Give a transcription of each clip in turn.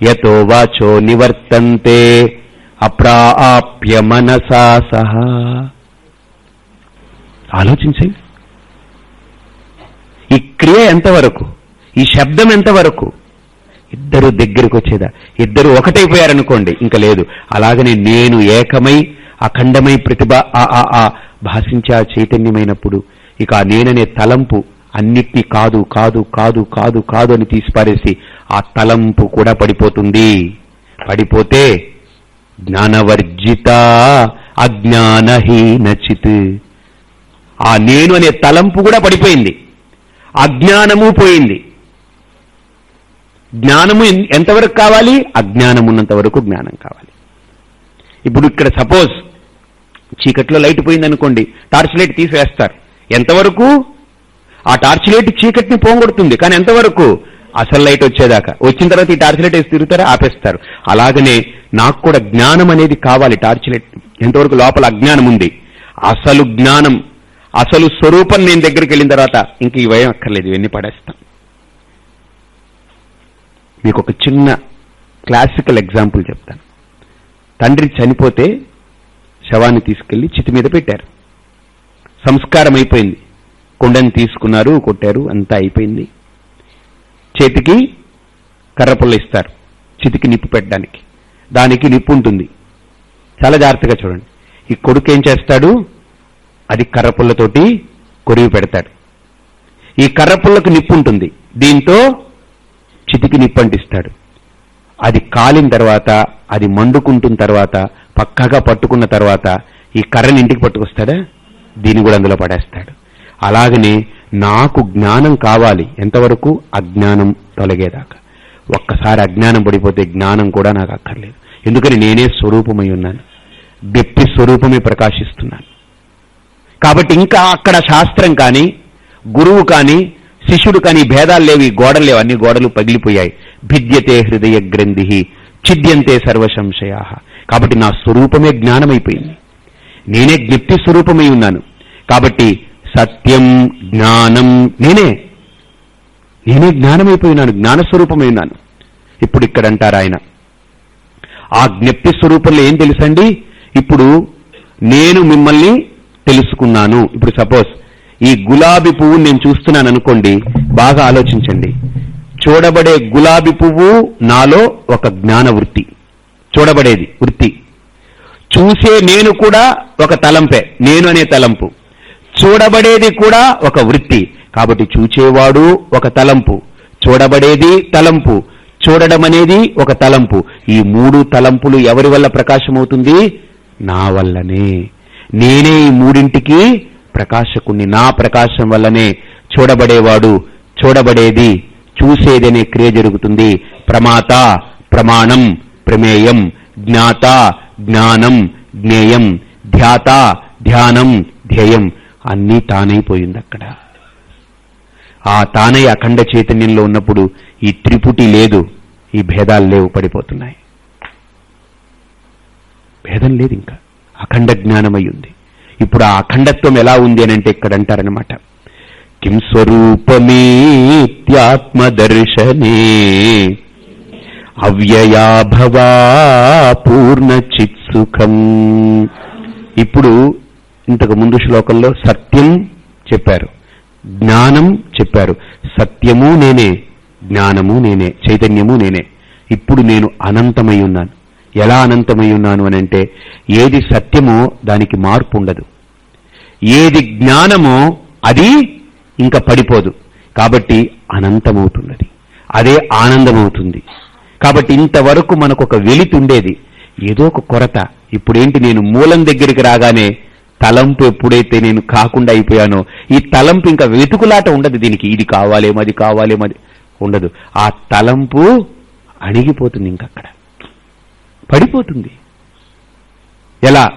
యతో వాచో నివర్తంతే అప్రాప్య మనసా సహ. ఆలోచించండి ఈ క్రియ ఎంతవరకు? ఈ శబ్దం ఎంతవరకు? ఇద్దరు దగ్గరకు వచ్చేదా ఇద్దరు ఒకటైపోయారనుకోండి ఇంకా లేదు. అలాగనే నేను ఏకమై అఖండమై ప్రతిభ ఆ ఆ ఆ భాషించే ఆ చైతన్యమైనప్పుడు ఇక నేననే తలంపు అన్నిటినీ కాదు కాదు కాదు కాదు కాదు అని తీసిపారేసి ఆ తలంపు కూడా పడిపోతుంది. పడిపోతే జ్ఞానవర్జిత అజ్ఞానహీనచిత్. ఆ నేను అనే తలంపు కూడా పడిపోయింది. అజ్ఞానము పోయింది. జ్ఞానము ఎంతవరకు కావాలి? అజ్ఞానం ఉన్నంత వరకు జ్ఞానం కావాలి. ఇప్పుడు ఇక్కడ సపోజ్ చీకట్లో లైట్ పోయిందనుకోండి టార్చ్ లైట్ తీసివేస్తారు ఎంతవరకు? ఆ టార్చ్ లైట్ చీకటిని పోగొడుతుంది. కానీ ఎంతవరకు? అసలు లైట్ వచ్చేదాకా. వచ్చిన తర్వాత ఈ టార్చ్ లైట్ వేసి తిరుగుతారా? ఆపేస్తారు. అలాగనే నాకు కూడా జ్ఞానం అనేది కావాలి టార్చ్ లైట్ ఎంతవరకు లోపల అజ్ఞానం ఉంది? అసలు జ్ఞానం అసలు స్వరూపం నేను దగ్గరికి వెళ్ళిన తర్వాత ఇంక ఇవేం అక్కర్లేదు ఇవన్నీ పడేస్తాం. మీకు ఒక చిన్న క్లాసికల్ ఎగ్జాంపుల్ చెప్తాను. తండ్రి చనిపోతే శవాన్ని తీసుకెళ్ళి చితి మీద పెట్టారు. సంస్కారం అయిపోయింది. కుండని తీసుకున్నారు కొట్టారు అంతా అయిపోయింది. చేతికి కర్రపుల్ల ఇస్తారు చితికి నిప్పు పెట్టడానికి. దానికి నిప్పు ఉంటుంది. చాలా జాగ్రత్తగా చూడండి. ఈ కొడుకు ఏం చేస్తాడు? అది కర్రపుల్లతోటి కొరివి పెడతాడు. ఈ కర్రపుల్లకు నిప్పు ఉంటుంది. దీంతో చితికి నిప్పు అంటిస్తాడు. అది కాలిన తర్వాత అది మండుకుంటున్న తర్వాత పక్కగా పట్టుకున్న తర్వాత ఈ కర్రని ఇంటికి పట్టుకొస్తాడా? దీన్ని కూడా అందులో పడేస్తాడు. అలాగనే నాకు జ్ఞానం కావాలి. ఎంతవరకు? అజ్ఞానం తొలగేదాకా. ఒక్కసారి అజ్ఞానం పడిపోతే జ్ఞానం కూడా నాకు అక్కర్లేదు. ఎందుకని? నేనే స్వరూపమై ఉన్నాను. వ్యక్తి స్వరూపమే ప్రకాశిస్తున్నాను. కాబట్టి ఇంకా అక్కడ శాస్త్రం కానీ గురువు కానీ శిష్యుడు కానీ భేదాలు లేవు గోడలు లేవు. అన్ని గోడలు పగిలిపోయాయి. భిద్యతే హృదయ గ్రంథి ఛిద్యంతే సర్వ సంశయా కాబట్టి నా స్వరూపమే జ్ఞానమైపోయింది. నేనే జ్ఞప్తి స్వరూపమై ఉన్నాను. కాబట్టి సత్యం జ్ఞానం నేనే. నేనే జ్ఞానమైపోయినాను జ్ఞానస్వరూపమైనాను. ఇప్పుడు ఇక్కడ అంటారు ఆయన. ఆ జ్ఞప్తి స్వరూపంలో ఏం తెలుసండి? ఇప్పుడు నేను మిమ్మల్ని తెలుసుకున్నాను. ఇప్పుడు సపోజ్ ఈ గులాబీ పువ్వు నేను చూస్తున్నాను అనుకోండి బాగా ఆలోచించండి. చూడబడే గులాబీ పువ్వు నాలో ఒక జ్ఞాన వృత్తి చూడబడేది వృత్తి. చూసే నేను కూడా ఒక తలంపే నేను అనే తలంపు. చూడబడేది కూడా ఒక వృత్తి. కాబట్టి చూచేవాడు ఒక తలంపు. చూడబడేది తలంపు. చూడడం అనేది ఒక తలంపు. ఈ మూడు తలంపులు ఎవరి వల్ల ప్రకాశమవుతుంది? నా వల్లనే. నేనే ఈ మూడింటికి ప్రకాశకుణ్ణి. నా ప్రకాశం వల్లనే చూడబడేవాడు చూడబడేది చూసేది అనే క్రియ జరుగుతుంది. ప్రమాత ప్రమాణం ప్రమేయం జ్ఞాత జ్ఞానం జ్ఞేయం ధ్యాత ధ్యానం ధ్యేయం. అన్నీ తానైపోయింది అక్కడ. ఆ తానై అఖండ చైతన్యంలో ఉన్నప్పుడు ఈ త్రిపుటి లేదు ఈ భేదాలు లేవు పడిపోతున్నాయి. భేదం లేదు ఇంకా. అఖండ జ్ఞానమై ఉంది. ఇప్పుడు ఆ అఖండత్వం ఎలా ఉంది అని అంటే ఇక్కడ అంటారనమాట కిం స్వరూపమేత్యాత్మదర్శనే అవ్యయాభవా పూర్ణ చిత్సుఖం ఇప్పుడు ఇంతకు ముందు శ్లోకంలో సత్యం చెప్పారు. జ్ఞానం చెప్పారు. సత్యము నేనే జ్ఞానము నేనే చైతన్యము నేనే. ఇప్పుడు నేను అనంతమై ఉన్నాను. ఎలా అనంతమై ఉన్నాను అని అంటే ఏది సత్యమో దానికి మార్పు ఉండదు. ఏది జ్ఞానమో అది ఇంకా పడిపోదు. కాబట్టి అనంతమవుతున్నది. అదే ఆనందమవుతుంది. కాబట్టి ఇంతవరకు మనకు ఒక వెలితి ఉండేది ఏదో ఒక కొరత. ఇప్పుడేంటి నేను మూలం దగ్గరికి రాగానే తలంపు ఎప్పుడైతే నేను కాకుండా అయిపోయానో ఈ తలంపు ఇంకా వెతుకులాట ఉండదు దీనికి. ఇది కావాలేమో అది కావాలేమో అది ఉండదు. ఆ తలంపు అణిగిపోతుంది ఇంకక్కడ పడిపోతుంది. ఎలా?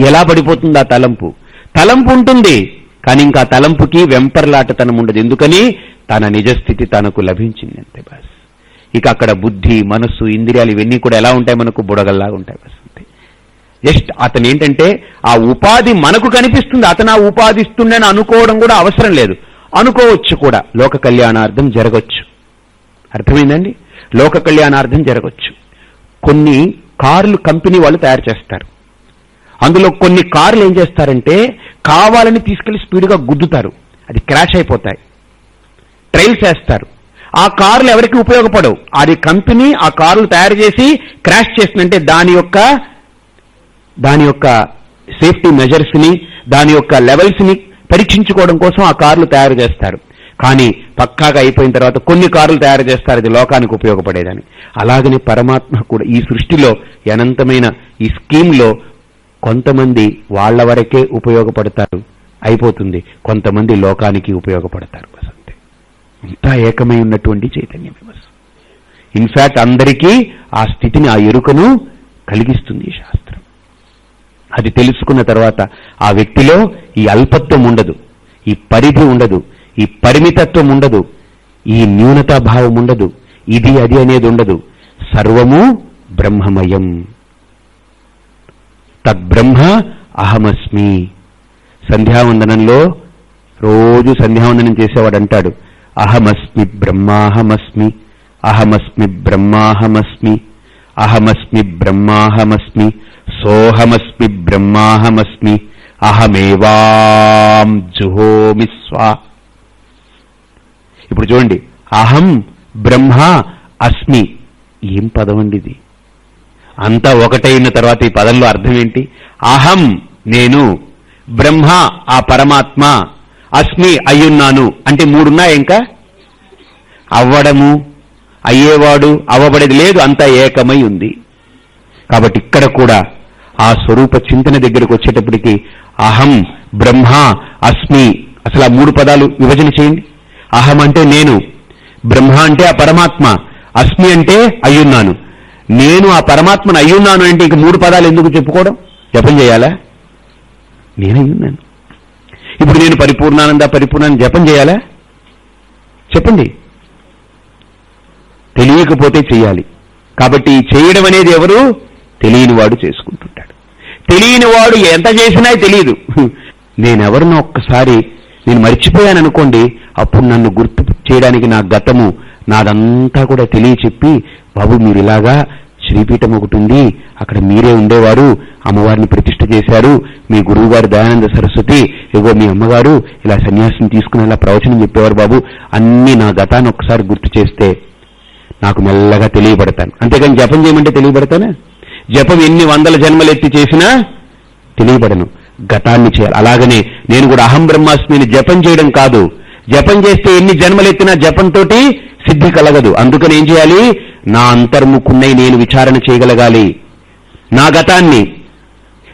ఎలా పడిపోతుంది ఆ తలంపు? తలంపు ఉంటుంది కానీ ఇంకా తలంపుకి వెంపర్లాటతనం ఉండదు. ఎందుకని? తన నిజస్థితి తనకు లభించింది అంతే బస్. ఇక అక్కడ బుద్ధి మనస్సు ఇంద్రియాలు ఇవన్నీ కూడా ఎలా ఉంటాయి? మనకు బుడగల్లాగా ఉంటాయి బస్ అంతే. జస్ట్ అతను ఏంటంటే ఆ ఉపాధి మనకు కనిపిస్తుంది అతను ఆ ఉపాధి ఇస్తుండని అనుకోవడం కూడా అవసరం లేదు. అనుకోవచ్చు కూడా. లోక కళ్యాణార్థం జరగచ్చు. అర్థమైందండి? లోక కళ్యాణార్థం జరగచ్చు. కొన్ని కార్లు కంపెనీ వాళ్ళు తయారు చేస్తారు. అందులో కొన్ని కార్లు ఏం చేస్తారంటే కావాలని తీసుకెళ్ళి స్పీడ్గా గుద్దుతారు. అది క్రాష్ అయిపోతాయి. ట్రైల్స్ వేస్తారు. ఆ కార్లు ఎవరికి ఉపయోగపడవు. అది కంపెనీ ఆ కార్లు తయారు చేసి క్రాష్ చేసిందంటే దాని యొక్క దాని యొక్క సేఫ్టీ మెజర్స్ని దాని యొక్క లెవెల్స్ని పరీక్షించుకోవడం కోసం ఆ కార్లు తయారు చేస్తారు. కానీ పక్కాగా అయిపోయిన తర్వాత కొన్ని కార్లు తయారు చేస్తారు. అది లోకానికి ఉపయోగపడేదని. అలాగనే పరమాత్మ కూడా ఈ సృష్టిలో అనంతమైన ఈ స్కీమ్లో కొంతమంది వాళ్ళ వరకే ఉపయోగపడతారు. అయిపోతుంది. కొంతమంది లోకానికి ఉపయోగపడతారు. బస్ అంతా ఏకమై ఉన్నటువంటి చైతన్యమే బస్ ఇన్ఫాక్ట్ అందరికీ ఆ స్థితిని ఆ ఎరుకను కలిగిస్తుంది శాస్త్రం. అది తెలుసుకున్న తర్వాత ఆ వ్యక్తిలో ఈ అల్పత్వం ఉండదు ఈ పరిధి ఉండదు ఈ పరిమితత్వం ఉండదు ఈ న్యూనతాభావం ఉండదు ఇది అది అనేది ఉండదు. సర్వము బ్రహ్మమయం. తద్బ్రహ్మ అహమస్మి. సంధ్యావందనంలో రోజు సంధ్యావందనం చేసేవాడు అంటాడు అహమస్మి బ్రహ్మాహమస్మి అహమస్మి బ్రహ్మాహమస్మి. అహమస్మి బ్రహ్మాహమస్మి సోహమస్మి బ్రహ్మాహమస్మి అహమేవాం జుహోమి స్వా. ఇప్పుడు చూడండి అహం బ్రహ్మ అస్మి. ఏం పదం అండి ఇది? అంతా ఒకటైన తర్వాత ఈ పదంలో అర్థం ఏంటి? అహం నేను బ్రహ్మ ఆ పరమాత్మ అస్మి అయ్యున్నాను. అంటే మూడున్నాయి ఇంకా? అవ్వడము అయ్యేవాడు అవ్వబడేది లేదు అంతా ఏకమై ఉంది. కాబట్టి ఇక్కడ కూడా ఆ స్వరూప చింతన దగ్గరకు వచ్చేటప్పటికి అహం బ్రహ్మ అస్మి అసలు ఆ మూడు పదాలు విభజన చేయండి. అహం అంటే నేను బ్రహ్మ అంటే ఆ పరమాత్మ అస్మి అంటే అయ్యున్నాను. నేను ఆ పరమాత్మను అయ్యున్నాను అంటే ఇంక మూడు పదాలు ఎందుకు చెప్పుకోవడం? జపం చేయాలా? నేనయ్యున్నాను ఇప్పుడు నేను పరిపూర్ణానంద పరిపూర్ణాన్ని జపం చేయాలా? చెప్పండి. తెలియకపోతే చేయాలి. కాబట్టి చేయడం అనేది ఎవరు? తెలియని వాడు చేసుకుంటుంటాడు. తెలియని వాడు ఎంత చేసినా తెలియదు నేనెవరినో ఒక్కసారి నేను మర్చిపోయాను అనుకోండి అప్పుడు నన్ను గుర్తు చేయడానికి నా గతము నాదంతా కూడా తెలియచెప్పి బాబు మీరు ఇలాగా శ్రీపీఠం ఒకటి ఉంది అక్కడ మీరే ఉండేవారు అమ్మవారిని ప్రతిష్ఠ చేశారు మీ గురువు గారు దయానంద సరస్వతి ఇగో మీ అమ్మగారు ఇలా సన్యాసం తీసుకుని ఇలా ప్రవచనం చెప్పేవారు బాబు అన్ని నా గతాన్ని ఒకసారి గుర్తు చేస్తే నాకు మెల్లగా తెలియబడతాను. అంతేకాని జపం చేయమంటే తెలియబడతానా? జపం ఎన్ని వందల జన్మలు ఎత్తి చేసినా తెలియబడను. గతాన్ని చేయాలి. అలాగనే నేను కూడా అహం బ్రహ్మాస్మిని జపం చేయడం కాదు. జపం చేస్తే ఎన్ని జన్మలెత్తినా జపంతో సిద్ధి కలగదు. అందుకని ఏం చేయాలి? నా అంతర్ముఖున్నై నేను విచారణ చేయగలగాలి. నా గతాన్ని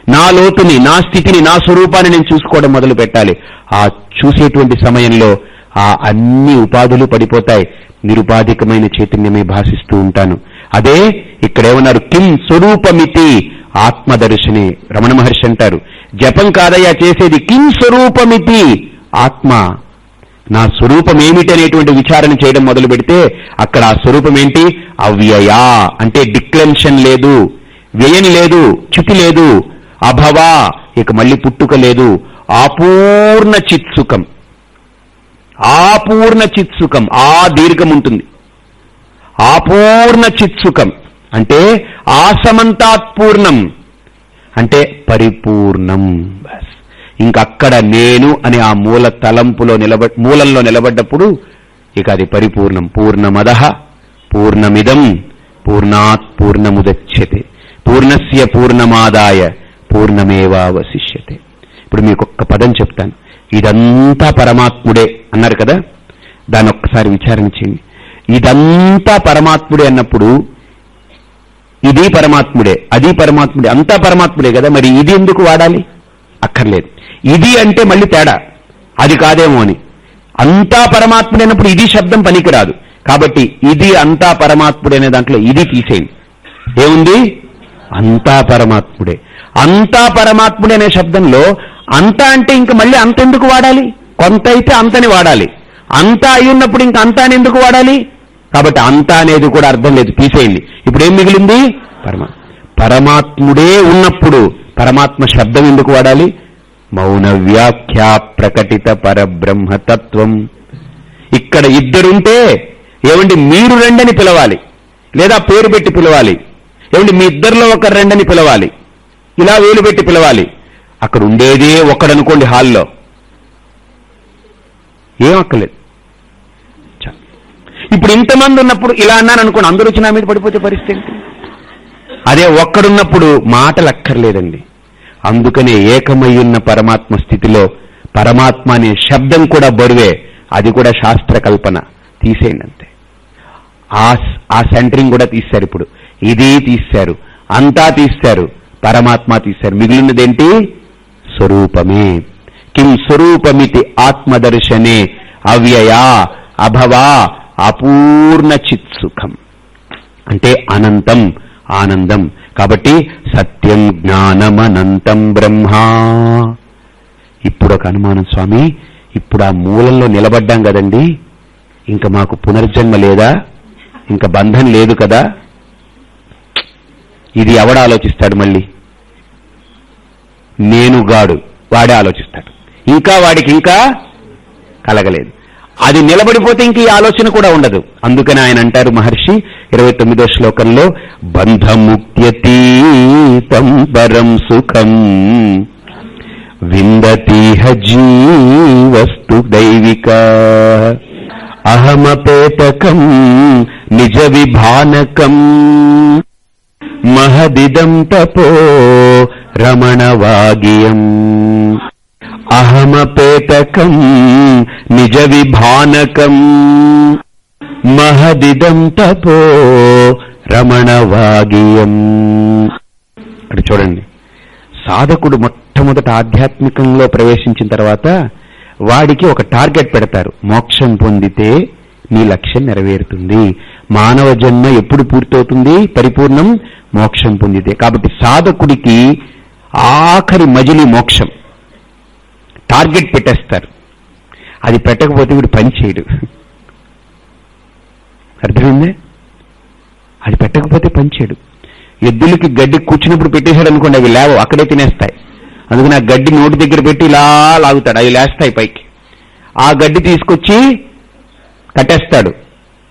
నా లోతుని నా స్థితిని నా స్వరూపాన్ని నేను చూసుకోవడం మొదలు పెట్టాలి ఆ చూసేటువంటి సమయంలో ఆ అన్ని ఉపాధులు పడిపోతాయి. నిరుపాధికమైన చైతన్యమే భాషిస్తూ ఉంటాను. అదే ఇక్కడేమన్నారు కిం స్వరూపమితి ఆత్మదర్శిని. రమణ మహర్షి అంటారు. జపం కాదయ్యా చేసేది కిం స్వరూపమితి ఆత్మ. నా స్వరూపం ఏమిటి అనేటువంటి విచారణ చేయడం మొదలు పెడితే అక్కడ ఆ స్వరూపం ఏంటి అవ్యయా అంటే డిక్లెన్షన్ లేదు వ్యయం లేదు చితి లేదు అభవా ఇక మళ్ళీ పుట్టుక లేదు అపూర్ణ చిత్సుఖం ఆపూర్ణ చిత్సుఖం ఆ దీర్ఘం ఉంటుంది ఆపూర్ణ చిత్సుఖం అంటే ఆసమంతాత్పూర్ణం అంటే పరిపూర్ణం. బస్. ఇంకక్కడ నేను అనే ఆ మూల తలంపులో నిలబ మూలంలో నిలబడ్డప్పుడు ఇక అది పరిపూర్ణం. పూర్ణమద పూర్ణమిదం పూర్ణాత్ పూర్ణముదచ్చతే పూర్ణస్య పూర్ణమాదాయ పూర్ణమేవావశిష్యతే. ఇప్పుడు మీకు ఒక్క పదం చెప్తాను. ఇదంతా పరమాత్ముడే అన్నారు కదా? దాన్ని ఒక్కసారి విచారణ చేయండి. ఇదంతా పరమాత్ముడే అన్నప్పుడు ఇది పరమాత్ముడే అది పరమాత్ముడే అంతా పరమాత్ముడే కదా మరి ఇది ఎందుకు వాడాలి? అక్కర్లేదు. ఇది అంటే మళ్ళీ తేడా. అది కాదేమో అని. అంతా పరమాత్ముడైనప్పుడు ఇది శబ్దం పనికిరాదు. కాబట్టి ఇది అంతా పరమాత్ముడైన దాంట్లో ఇది తీసేయండి. ఏముంది? అంతా పరమాత్ముడే. అంతా పరమాత్ముడే అనే శబ్దంలో అంతా అంటే ఇంక మళ్ళీ అంత ఎందుకు వాడాలి? కొంత అయితే అంతని వాడాలి. అంతా అయి ఉన్నప్పుడు ఇంక అంతా అని ఎందుకు వాడాలి? కాబట్టి అంతా అనేది కూడా అర్థం లేదు. తీసేయండి. ఇప్పుడు ఏం మిగిలింది? పరమా పరమాత్ముడే ఉన్నప్పుడు పరమాత్మ శబ్దం ఎందుకు వాడాలి? మౌన వ్యాఖ్యా ప్రకటిత పరబ్రహ్మతత్వం. ఇక్కడ ఇద్దరుంటే ఏమండి? మీరు రెండని పిలవాలి. లేదా పేరు పెట్టి పిలవాలి. ఏమండి? మీ ఇద్దరిలో ఒకరు రెండని పిలవాలి. ఇలా వేలు పెట్టి పిలవాలి. అక్కడ ఉండేదే ఒక్కడనుకోండి హాల్లో. ఏం అక్కర్లేదు. ఇప్పుడు ఇంతమంది ఉన్నప్పుడు ఇలా అన్నాను అనుకోండి అందరూ వచ్చి నా మీద పడిపోతే పరిస్థితి ఏంటి? అదే ఒక్కడున్నప్పుడు మాటలు అక్కర్లేదండి అందుకనే ఏకమయ్యున్న పరమాత్మ స్థితిలో పరమాత్మ అనే శబ్దం కూడా బరువే అది కూడా శాస్త్ర కల్పన తీసేయండి అంతే. ఆ ఆ సెంటరింగ్ కూడా తీశారు ఇప్పుడు. ఇది తీశారు అంతా తీశారు పరమాత్మ తీశారు మిగిలినదేంటి? స్వరూపమే. కిం స్వరూపమితి ఆత్మదర్శనే అవ్యయా అభవా అపూర్ణ చిత్సుఖం. అంటే అనంతం ఆనందం. కాబట్టి సత్యం జ్ఞానమనంతం బ్రహ్మా. ఇప్పుడు ఒక అనుమానం స్వామి ఇప్పుడు ఆ మూలంలో నిలబడ్డాం కదండి. ఇంకా మాకు పునర్జన్మ లేదా? ఇంకా బంధం లేదు కదా? ఇది ఎవడు ఆలోచిస్తాడు మళ్ళీ? నేనుగాడు వాడే ఆలోచిస్తాడు. ఇంకా వాడికి ఇంకా కలగలేదు. అది నిలబడిపోతే ఇంక ఈ ఆలోచన కూడా ఉండదు. అందుకని ఆయన అంటారు మహర్షి ఇరవై తొమ్మిదో శ్లోకంలో బంధముక్త్యతీతం పరం సుఖం విందతీహ జీవస్తు దైవిక. అహమపేతకం నిజ విభానకం. మహదిదం తపో రమణవాగియం. అహమపేతకం నిజ విభానకం మహదిదం తపో రమణవాగియం. ఇక్కడ చూడండి. సాధకుడు మొట్టమొదట ఆధ్యాత్మికంలో ప్రవేశించిన తర్వాత వాడికి ఒక టార్గెట్ పెడతారు. మోక్షం పొందితే నీ లక్ష్యం నెరవేరుతుంది. మానవ జన్మ ఎప్పుడు పూర్తవుతుంది? పరిపూర్ణం మోక్షం పొందితే. కాబట్టి సాధకుడికి ఆఖరి మజిలి మోక్షం. టార్గెట్ పెట్టేస్తారు. అది పెట్టకపోతే వీడు పని చేయడు. అర్థమైందే? అది పెట్టకపోతే పని చేయడు. ఎద్దులకి గడ్డి కూర్చున్నప్పుడు పెట్టేశాడు అనుకోండి అవి లేవు అక్కడే తినేస్తాయి. అందుకని ఆ గడ్డి నోటి దగ్గర పెట్టి ఇలా లాగుతాడు అవి లేస్తాయి పైకి. ఆ గడ్డి తీసుకొచ్చి కట్టేస్తాడు.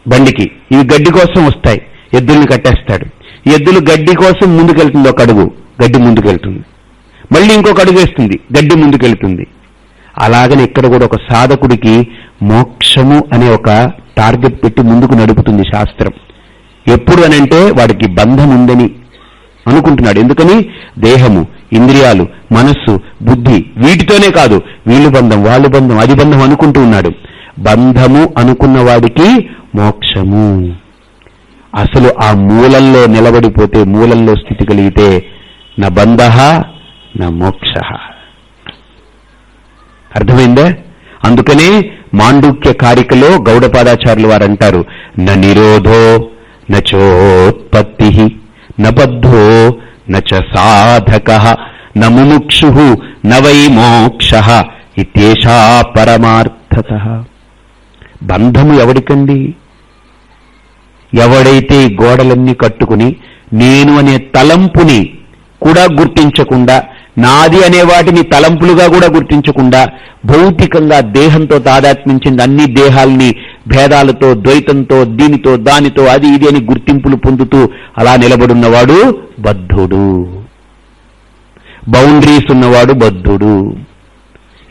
బండికి. ఇవి గడ్డి కోసం వస్తాయి. ఎద్దుల్ని కట్టేస్తాడు. ఎద్దులు గడ్డి కోసం ముందుకెళ్తుంది ఒక అడుగు. గడ్డి ముందుకెళ్తుంది. మళ్ళీ ఇంకొక అడుగు వేస్తుంది. గడ్డి ముందుకెళ్తుంది. అలాగనే ఇక్కడ కూడా ఒక సాధకుడికి మోక్షము అనే ఒక టార్గెట్ పెట్టి ముందుకు నడుపుతుంది శాస్త్రం. ఎప్పుడు అనంటే వాడికి బంధం ఉందని అనుకుంటున్నాడు. ఎందుకని? దేహము ఇంద్రియాలు మనస్సు బుద్ధి వీటితోనే కాదు. వీళ్ళు బంధం వాళ్ళు బంధం అది బంధం అనుకుంటూ ఉన్నాడు. బంధము అనుకున్న వాడికి మోక్షము. అసలు ఆ మూలంలో నిలబడిపోతే మూలంలో స్థితి కలిగితే నా బంధ నా మోక్ష. అర్థమైందా? అందుకనే మాండుక్య కారికలో గౌడపాదాచార్యులు వారు అంటారు న నిరోధో నచోత్పత్తి నబద్ధో నచ సాధక న నవై న వై మోక్ష ఇత్యేషా పరమార్థత. బంధము ఎవడికండి? ఎవడైతే ఈ గోడలన్నీ కట్టుకుని నేను అనే తలంపుని కూడా గుర్తించకుండా నాది అనే వాటిని తలంపులుగా కూడా గుర్తించకుండా భౌతికంగా దేహంతో తాదాత్మించింది అన్ని దేహాల్ని భేదాలతో ద్వైతంతో దీనితో దానితో అది ఇది అని గుర్తింపులు పొందుతూ అలా నిలబడున్నవాడు బద్ధుడు. బౌండరీస్ ఉన్నవాడు బద్ధుడు.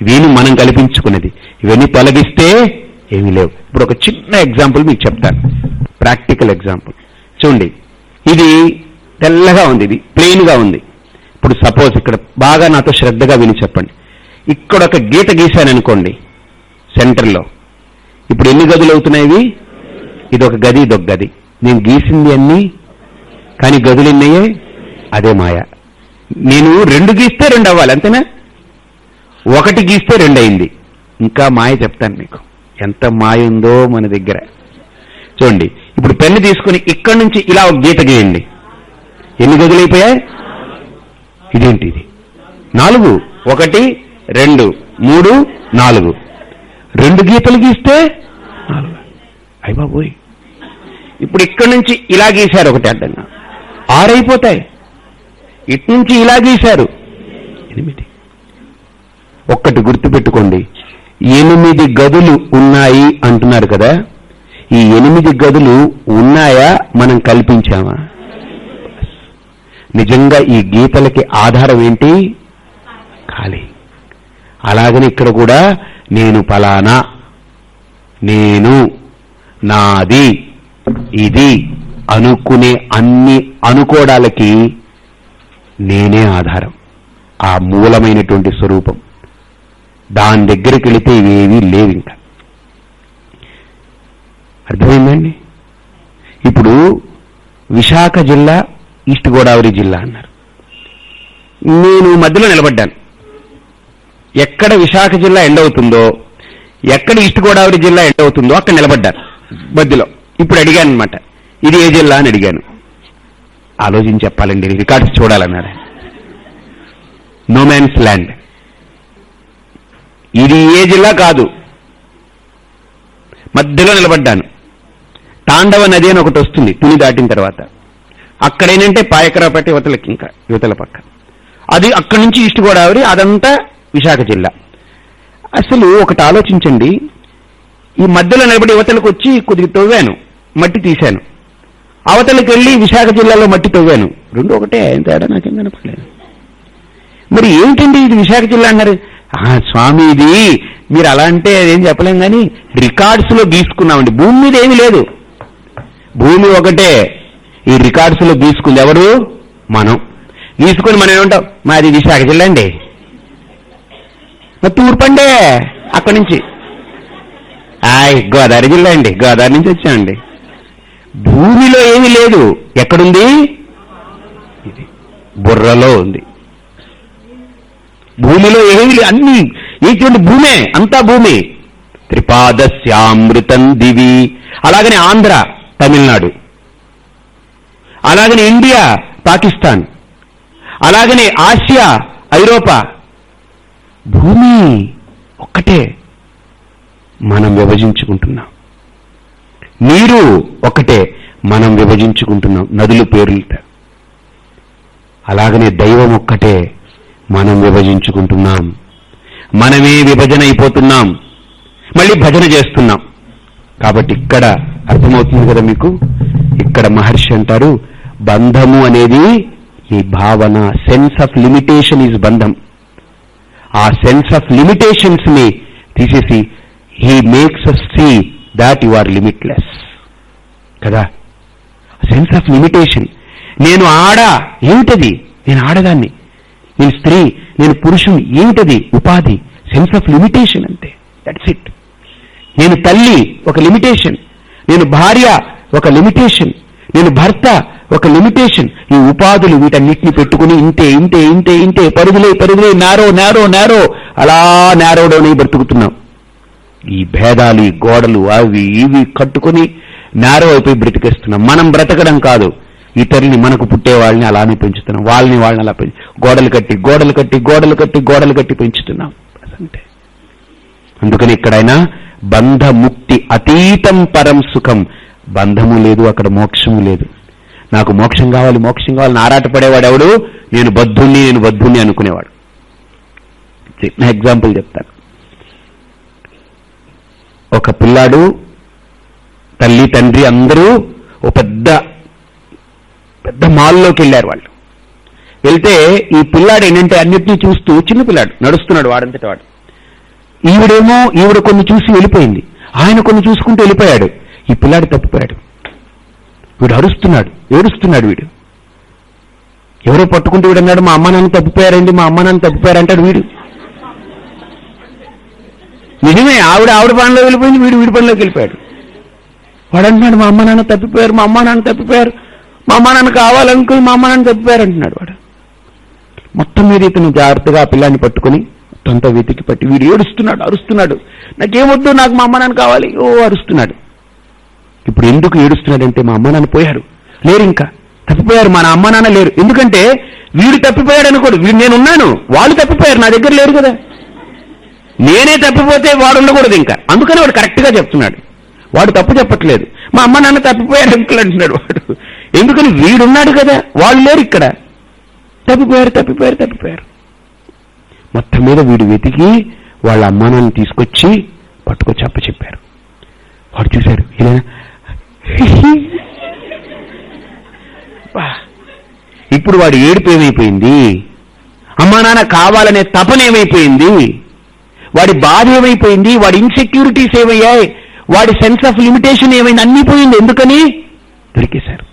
ఇవన్నీ మనం కల్పించుకున్నది. ఇవన్నీ తొలగిస్తే ఏమీ లేవు. ఇప్పుడు ఒక చిన్న ఎగ్జాంపుల్ మీకు చెప్తాను. ప్రాక్టికల్ ఎగ్జాంపుల్ చూడండి. ఇది తెల్లగా ఉంది ఇది ప్లెయిన్గా ఉంది. ఇప్పుడు సపోజ్ ఇక్కడ బాగా నాతో శ్రద్ధగా విని చెప్పండి. ఇక్కడ ఒక గీత గీశాను అనుకోండి సెంటర్లో. ఇప్పుడు ఎన్ని గదులు అవుతున్నాయి ఇది ఒక గది ఇది ఒక గది. నేను గీసింది అన్ని కానీ గదులు ఎన్నయ్యే? అదే మాయ. నేను రెండు గీస్తే రెండు అవ్వాలి అంతేనా? ఒకటి గీస్తే రెండు అయింది. ఇంకా మాయ చెప్తాను మీకు. ఎంత మాయ ఉందో మన దగ్గర. చూడండి ఇప్పుడు పెన్ను తీసుకుని ఇక్కడి నుంచి ఇలా ఒక గీత గీయండి. ఎన్ని గదులు ఇదేంటి ఇది? నాలుగు ఒకటి రెండు మూడు నాలుగు. రెండు గీతలు గీస్తే నాలుగు. అయ్య బాబోయ్. ఇప్పుడు ఇక్కడి నుంచి ఇలా గీశారు ఒకటి అడ్డంగా. ఆరైపోతాయి. ఇటు నుంచి ఇలా గీశారు. ఎనిమిది. ఒక్కటి గుర్తుపెట్టుకోండి. ఎనిమిది గదులు ఉన్నాయి అంటున్నారు కదా. ఈ ఎనిమిది గదులు ఉన్నాయా మనం కల్పించామా? నిజంగా ఈ గీతలకి ఆధారం ఏంటి? ఖాళీ. అలాగని ఇక్కడ కూడా నేను ఫలానా నేను నాది ఇది అనుకునే అన్ని అనుకోవడాలకి నేనే ఆధారం. ఆ మూలమైనటువంటి స్వరూపం. దాని దగ్గరికి వెళితే ఇవేవీ లేవు ఇంకా అర్థమైందండి? ఇప్పుడు విశాఖ జిల్లా ఈస్ట్ గోదావరి జిల్లా అన్నారు. నేను మధ్యలో నిలబడ్డాను. ఎక్కడ విశాఖ జిల్లా ఎండ్ అవుతుందో ఎక్కడ ఈస్ట్ గోదావరి జిల్లా ఎండ్ అవుతుందో అక్కడ నిలబడ్డాను మధ్యలో. ఇప్పుడు అడిగాను అనమాట ఇది ఏ జిల్లా అని అడిగాను. ఆలోచించి చెప్పాలండి రికార్డ్స్ చూడాలన్నారు? No man's land. ఇది ఏ జిల్లా కాదు. మధ్యలో నిలబడ్డాను. తాండవ నది అని ఒకటి వస్తుంది తుని దాటిన తర్వాత. అక్కడేనంటే పాయకరాపేట యువతలకి ఇంకా యువతల పక్క. అది అక్కడి నుంచి ఈస్ట్ గోదావరి అదంతా విశాఖ జిల్లా. అసలు ఒకటి ఆలోచించండి ఈ మధ్యలో నిలబడి యువతలకు వచ్చి కొద్దిగా తవ్వాను మట్టి తీశాను. అవతలకి వెళ్ళి విశాఖ జిల్లాలో మట్టి తవ్వాను. రెండు ఒకటే ఆయన తేడా? నాకేం కనపడలేదు. మరి ఏమిటండి ఇది విశాఖ జిల్లా అన్నారు? స్వామి ఇది మీరు అలా అంటే అదేం చెప్పలేం కానీ రికార్డ్స్లో గీసుకున్నామండి. భూమి మీద ఏమీ లేదు. భూమి ఒకటే. ఈ రికార్డ్స్లో గీసుకుంది ఎవరు? మనం. గీసుకుని మనం ఏమంటాం? మాది విశాఖ జిల్లా అండి. మరి తూర్పండే అక్కడి నుంచి. ఆయ్ గోదావరి జిల్లా అండి. గోదావరి నుంచి వచ్చామండి. భూమిలో ఏమీ లేదు. ఎక్కడుంది? ఇది బుర్రలో ఉంది. భూమిలో ఏమి అన్ని ఇటువంటి భూమే అంతా భూమి. త్రిపాదస్యామృతం దివి. అలాగనే ఆంధ్ర తమిళనాడు. అలాగనే ఇండియా పాకిస్తాన్. అలాగనే ఆసియా ఐరోపా. భూమి ఒక్కటే మనం విభజించుకుంటున్నాం. నీరు ఒకటే మనం విభజించుకుంటున్నాం నదులు పేర్లుట అలాగనే దైవం ఒక్కటే మనం విభజించుకుంటున్నాం. మనమే విభజన అయిపోతున్నాం మళ్ళీ భజన చేస్తున్నాం. కాబట్టి ఇక్కడ అర్థమవుతుంది కదా మీకు? ఇక్కడ మహర్షి అంటారు బంధము అనేది ఈ భావన సెన్స్ ఆఫ్ లిమిటేషన్ ఈజ్ బంధం. ఆ సెన్స్ ఆఫ్ లిమిటేషన్స్ని తీసేసి he makes us see that you are limitless కదా? సెన్స్ ఆఫ్ లిమిటేషన్ నేను ఆడ ఏమిటది? నేను ఆడదాన్ని. నేను స్త్రీ నేను పురుషుని ఏమిటది ఉపాధి సెన్స్ ఆఫ్ లిమిటేషన్ అంతే. దట్స్ ఇట్ నేను తల్లి ఒక లిమిటేషన్ నేను భార్య ఒక లిమిటేషన్ నేను భర్త ఒక లిమిటేషన్ ఈ ఉపాధులు వీటన్నిటిని పెట్టుకుని ఇంతే ఇంతే ఇంతే ఇంతే పరుగులే పరుగులే నేరో నేరో నేరో అలా నారోడోనే బ్రతుకుతున్నాం. ఈ భేదాలు ఈ గోడలు అవి ఇవి కట్టుకొని నారో అయిపోయి బ్రతికేస్తున్నాం. మనం బ్రతకడం కాదు. ఇతరుల్ని మనకు పుట్టే వాళ్ళని అలానే పెంచుతున్నాం. వాళ్ళని వాళ్ళని అలా పెంచు గోడలు కట్టి గోడలు కట్టి గోడలు కట్టి గోడలు కట్టి పెంచుతున్నాం. అంటే అందుకని ఇక్కడైనా బంధముక్తి అతీతం పరం సుఖం. బంధము లేదు అక్కడ మోక్షము లేదు. నాకు మోక్షం కావాలి మోక్షం కావాలని ఆరాటపడేవాడు ఎవడు? నేను బద్ధుణ్ణి నేను బద్ధుణ్ణి అనుకునేవాడు. చిన్న ఎగ్జాంపుల్ చెప్తాను. ఒక పిల్లాడు తల్లి తండ్రి అందరూ ఓ పెద్ద పెద్ద మాల్లోకి వెళ్ళారు వాళ్ళు. వెళ్తే ఈ పిల్లాడు ఏంటంటే అన్నిటినీ చూస్తూ చిన్న పిల్లాడు నడుస్తున్నాడు వాడంతటి వాడు. ఈవిడేమో ఈవిడ కొన్ని చూసి వెళ్ళిపోయింది. ఆయన కొన్ని చూసుకుంటూ వెళ్ళిపోయాడు. ఈ పిల్లాడు తప్పిపోయాడు. వీడు అరుస్తున్నాడు ఏడుస్తున్నాడు వీడు. ఎవరో పట్టుకుంటూ వీడు అన్నాడు మా అమ్మ నాన్న తప్పిపోయారండి మా అమ్మ నాన్న తప్పిపోయారంటాడు వీడు. నిజమే ఆవిడ ఆవిడ పనిలో వెళ్ళిపోయింది వీడు వీడి పనిలోకి వెళ్ళిపోయాడు. వాడు అంటున్నాడు మా అమ్మ నాన్న తప్పిపోయారు మా అమ్మ నాన్న తప్పిపోయారు. మా అమ్మ నాన్న కావాలనుకుని మా అమ్మ నాన్న తప్పిపోయారు అంటున్నాడు వాడు. మొత్తం మీద ఇతను జాగ్రత్తగా పిల్లాన్ని పట్టుకుని తొంత వెతికి పట్టి వీడు ఏడుస్తున్నాడు అరుస్తున్నాడు. నాకేమొద్దు నాకు మా అమ్మ నాన్న కావాలి. ఓ అరుస్తున్నాడు. ఇప్పుడు ఎందుకు ఏడుస్తున్నాడంటే మా అమ్మ నాన్న పోయారు. లేరు ఇంకా. తప్పిపోయారు మా అమ్మ నాన్న లేరు. ఎందుకంటే వీడు తప్పిపోయాడు అనుకోడు. వీడు నేనున్నాను. వాళ్ళు తప్పిపోయారు నా దగ్గర లేరు కదా. నేనే తప్పిపోతే వాడు ఉండకూడదు ఇంకా. అందుకని వాడు కరెక్ట్గా చెప్తున్నాడు. వాడు తప్పు చెప్పట్లేదు. మా అమ్మ నాన్న తప్పిపోయారు అంకులు అంటున్నాడు వాడు. ఎందుకని వీడున్నాడు కదా? వాళ్ళు లేరు ఇక్కడ. తప్పిపోయారు తప్పిపోయారు తప్పిపోయారు. మొత్తం మీద వీడు వెతికి వాళ్ళ అమ్మానాన్ని తీసుకొచ్చి పట్టుకొచ్చి అప్ప చెప్పారు వాడు చూశాడు ఇలా ఇప్పుడు వాడు ఏడుపు ఏమైపోయింది? అమ్మా నాన్న కావాలనే తపన ఏమైపోయింది? వాడి బాధ ఏమైపోయింది? వాడి ఇన్సెక్యూరిటీస్ ఏమయ్యాయి? వాడి సెన్స్ ఆఫ్ లిమిటేషన్ ఏమైంది? అన్నీ పోయింది. ఎందుకని? దొరికేశారు.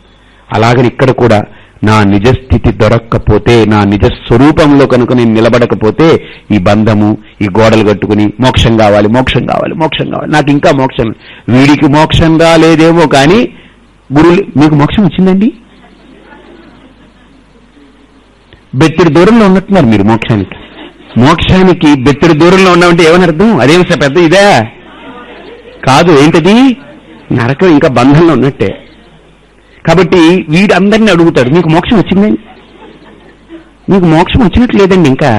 అలాగని ఇక్కడ కూడా నా నిజస్థితి దొరక్కపోతే నా నిజ స్వరూపంలో కనుక నేను నిలబడకపోతే ఈ బంధము ఈ గోడలు కట్టుకుని మోక్షం కావాలి మోక్షం కావాలి మోక్షం కావాలి. నాకు ఇంకా మోక్షం వీడికి మోక్షం లేదేమో కానీ గురువులు మీకు మోక్షం వచ్చిందండి? బెత్తిడి దూరంలో ఉన్నట్టున్నారు మీరు మోక్షానికి. మోక్షానికి బెత్తిడి దూరంలో ఉన్నామంటే ఏమని అర్థం? అదేమి పెద్ద ఇదే. కాదు ఏంటది? నరకం ఇంకా బంధంలో ఉన్నట్టే. కాబట్టి వీడందరినీ అడుగుతాడు మీకు మోక్షం వచ్చిందండి మీకు మోక్షం వచ్చినట్టు లేదండి ఇంకా.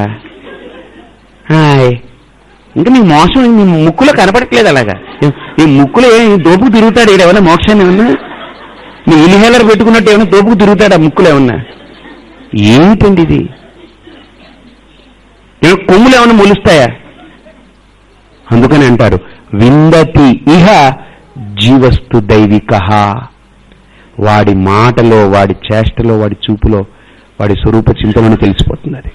హాయ్ ఇంకా మీ మోసం మీ ముక్కులో కనపడట్లేదు అలాగా? ఈ ముక్కులో ఏమి దోపుకు తిరుగుతాడు ఈడ ఏమన్నా మోక్షాన్ని ఏమన్నా? నీ ఇన్హేలర్ పెట్టుకున్నట్టు ఏమన్నా దోపుకు తిరుగుతాడు ఆ ముక్కులు ఏమన్నా? ఏమిటండి ఇది? ఏ కొమ్ములు ఏమన్నా మొలుస్తాయా? అందుకని అంటారు విందతి ఇహ జీవస్తు దైవిక. వాడి మాటలో వాడి చేష్టలో వాడి చూపులో వాడి స్వరూప చింతమని తెలిసిపోతుంది అది.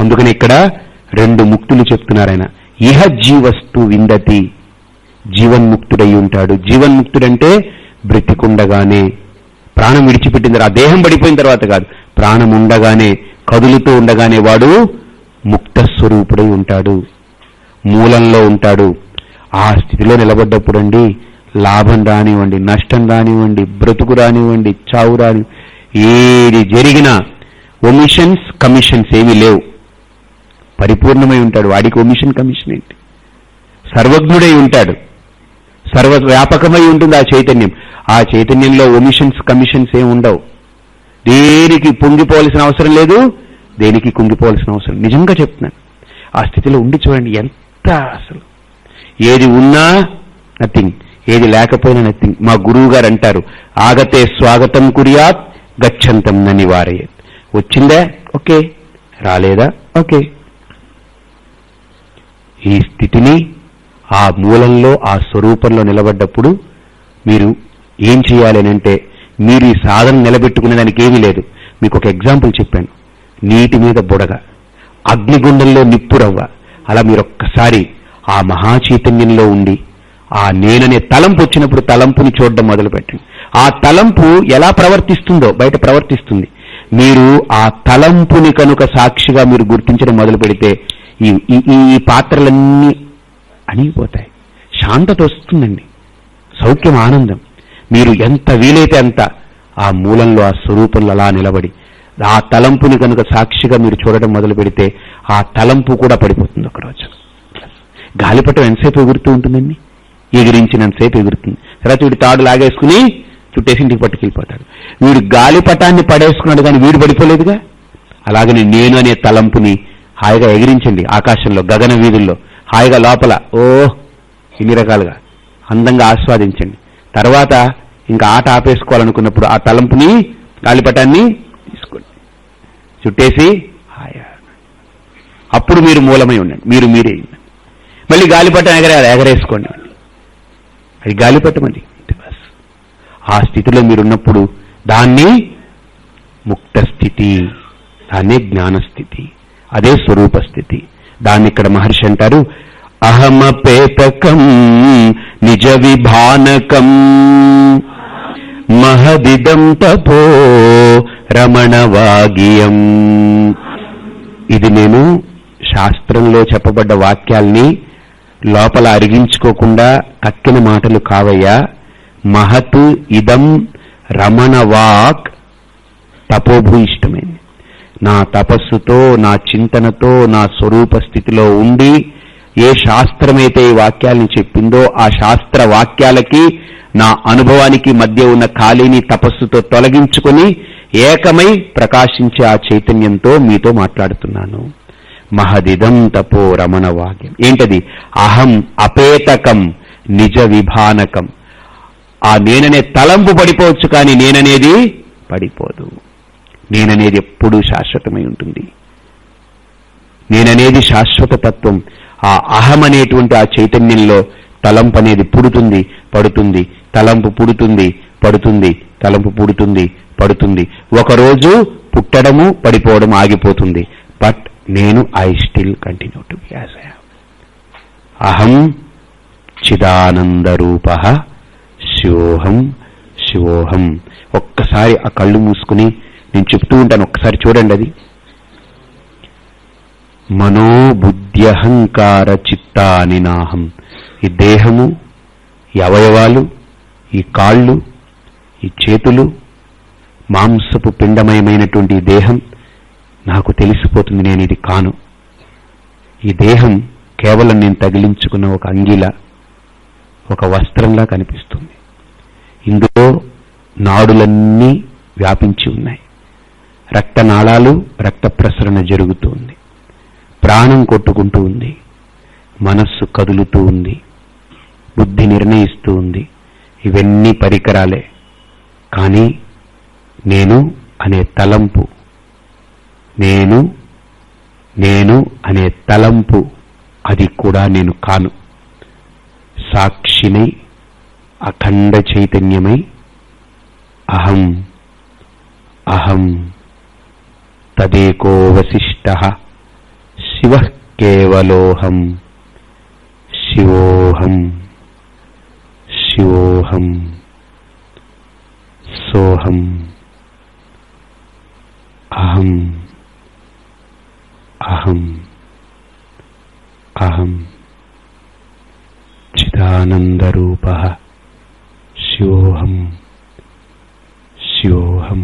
అందుకని ఇక్కడ రెండు ముక్తులు చెప్తున్నారు ఆయన. ఇహ జీవస్తు విందతి జీవన్ముక్తుడై ఉంటాడు. జీవన్ముక్తుడంటే బ్రతికుండగానే ప్రాణం విడిచిపెట్టిన తర్వాత ఆ దేహం పడిపోయిన తర్వాత కాదు. ప్రాణం ఉండగానే కదులుతూ ఉండగానే వాడు ముక్త స్వరూపుడై ఉంటాడు. మూలంలో ఉంటాడు. ఆ స్థితిలో నిలబడ్డప్పుడండి లాభం రానివ్వండి నష్టం రానివ్వండి బ్రతుకు రానివ్వండి చావు రాని ఏది జరిగినా ఒమిషన్స్ కమిషన్స్ ఏమీ లేవు. పరిపూర్ణమై ఉంటాడు. వాడికి ఒమిషన్ కమిషన్ ఏంటి? సర్వజ్ఞుడై ఉంటాడు. సర్వ వ్యాపకమై ఉంటుంది ఆ చైతన్యం. ఆ చైతన్యంలో ఒమిషన్స్ కమిషన్స్ ఏమి ఉండవు. దేనికి పొంగిపోవలసిన అవసరం లేదు దేనికి కుంగిపోవలసిన అవసరం నిజంగా చెప్తున్నాను. ఆ స్థితిలో ఉండి చూడండి ఎంత అసలు. ఏది ఉన్నా నథింగ్ ఏది లేకపోయినా నథింగ్. మా గురువు గారు అంటారు ఆగతే స్వాగతం కురియాత్ గచ్చంతం ననివారయత్. వచ్చిందా? ఓకే. రాలేదా? ఓకే. ఈ స్థితిని ఆ మూలంలో ఆ స్వరూపంలో నిలబడ్డప్పుడు మీరు ఏం చేయాలి అంటే మీరు ఈ సాధన నిలబెట్టుకునే దానికి ఏమీ లేదు. మీకు ఒక ఎగ్జాంపుల్ చెప్పాను. నీటి మీద బుడగ అగ్నిగుండంలో నిప్పురవ్వ. అలా మీరు ఒక్కసారి ఆ మహాచైతన్యంలో ఉండి ఆ నేననే తలంపు వచ్చినప్పుడు తలంపుని చూడడం మొదలుపెట్టండి ఆ తలంపు ఎలా ప్రవర్తిస్తుందో బయట ప్రవర్తిస్తుంది. మీరు ఆ తలంపుని కనుక సాక్షిగా మీరు గుర్తించడం మొదలు పెడితే ఈ ఈ- పాత్రలన్నీ అణిగిపోతాయి. శాంతత వస్తుందండి. సౌఖ్యం ఆనందం. మీరు ఎంత వీలైతే అంత ఆ మూలంలో ఆ స్వరూపంలో అలా నిలబడి ఆ తలంపుని కనుక సాక్షిగా మీరు చూడడం మొదలు పెడితే ఆ తలంపు కూడా పడిపోతుంది ఒకరోజు గాలిపటం ఎంతసేపు ఎగురుతూ ఉంటుందండి? ఎగిరించినంతసేపు ఎగురుతుంది. తర్వాత వీడి తాడు లాగేసుకుని చుట్టేసి ఇంటికి పట్టుకెళ్ళిపోతాడు. వీడు గాలిపటాన్ని పడేసుకున్నాడు కానీ వీడు పడిపోలేదుగా? అలాగని నేను అనే తలంపుని హాయిగా ఎగిరించండి ఆకాశంలో గగన వీధుల్లో. హాయిగా లోపల ఓ ఇన్ని రకాలుగా. అందంగా ఆస్వాదించండి. తర్వాత ఇంకా ఆట ఆపేసుకోవాలనుకున్నప్పుడు ఆ తలంపుని గాలిపటాన్ని తీసుకోండి. చుట్టేసి హాయా అప్పుడు మీరు మూలమై ఉండండి. మీరు మీరే మళ్ళీ గాలిపటం ఎగరే ఎగరేసుకోండి. అది గాలిపటమంది ఆ స్థితిలో మీరున్నప్పుడు దాన్ని ముక్త స్థితి దాన్నే జ్ఞానస్థితి అదే స్వరూప స్థితి. దాన్ని ఇక్కడ మహర్షి అంటారు అహమపేతకం నిజ విభానకం మహదిదం తపో రమణవాగియం. ఇది నేను శాస్త్రంలో చెప్పబడ్డ వాక్యాల్ని లోపల అరిగించుకోకుండా కక్కిన మాటలు కావయ్యా. మహత్ ఇదం రమణవాక్ తపోభూయిష్టమైంది నా తపస్సుతో నా చింతనతో నా స్వరూప స్థితిలో ఉండి ఏ శాస్త్రమైతే ఈ వాక్యాలను చెప్పిందో ఆ శాస్త్ర వాక్యాలకి నా అనుభవానికి మధ్య ఉన్న ఖాళీని తపస్సుతో తొలగించుకొని ఏకమై ప్రకాశించే ఆ చైతన్యంతో మీతో మాట్లాడుతున్నాను. మహదిదం తపో రమణ వాక్యం ఏంటది? అహం అపేతకం నిజ విభానకం ఆ నేననే తలంపు పడిపోవచ్చు కానీ నేననేది పడిపోదు. నేననేది ఎప్పుడూ శాశ్వతమై ఉంటుంది. నేననేది శాశ్వత తత్వం. ఆ అహం అనేటువంటి ఆ చైతన్యంలో తలంపు అనేది పుడుతుంది పడుతుంది తలంపు పుడుతుంది పడుతుంది తలంపు పుడుతుంది పడుతుంది. ఒకరోజు పుట్టడము పడిపోవడం ఆగిపోతుంది. బట్ నేను I still continue to be as అహం చిదానందరూప శివోహం శివోహం. ఒక్కసారి ఆ కళ్ళు మూసుకుని నేను చెప్తూ ఉంటాను ఒక్కసారి చూడండి అది. మనోబుద్ధ్యహంకార చిత్తాని నాహం. ఈ దేహము ఈ అవయవాలు ఈ కాళ్ళు ఈ చేతులు మాంసపు పిండమయమైనటువంటి దేహం నాకు తెలిసిపోతుంది నేను ఇది కాను. ఈ దేహం కేవలం నేను తగిలించుకున్న ఒక అంగిల ఒక వస్త్రంలా కనిపిస్తుంది. ఇందులో నాడులన్నీ వ్యాపించి ఉన్నాయి. రక్తనాళాలు రక్త ప్రసరణ జరుగుతూ ఉంది. ప్రాణం కొట్టుకుంటూ ఉంది. మనస్సు కదులుతూ ఉంది. బుద్ధి నిర్ణయిస్తూ ఉంది. ఇవన్నీ పరికరాలే. కానీ నేను అనే తలంపు నేను నేను అనే తలంపు అది కూడా నేను కాను. సాక్షినై అఖండ చైతన్యమై అహం అహం తదేకో వశిష్ట శివ కేవలోహం శివోహం శివోహం సోహం అహం. అహం అహం చిదానందరూప శివోహం శివోహం.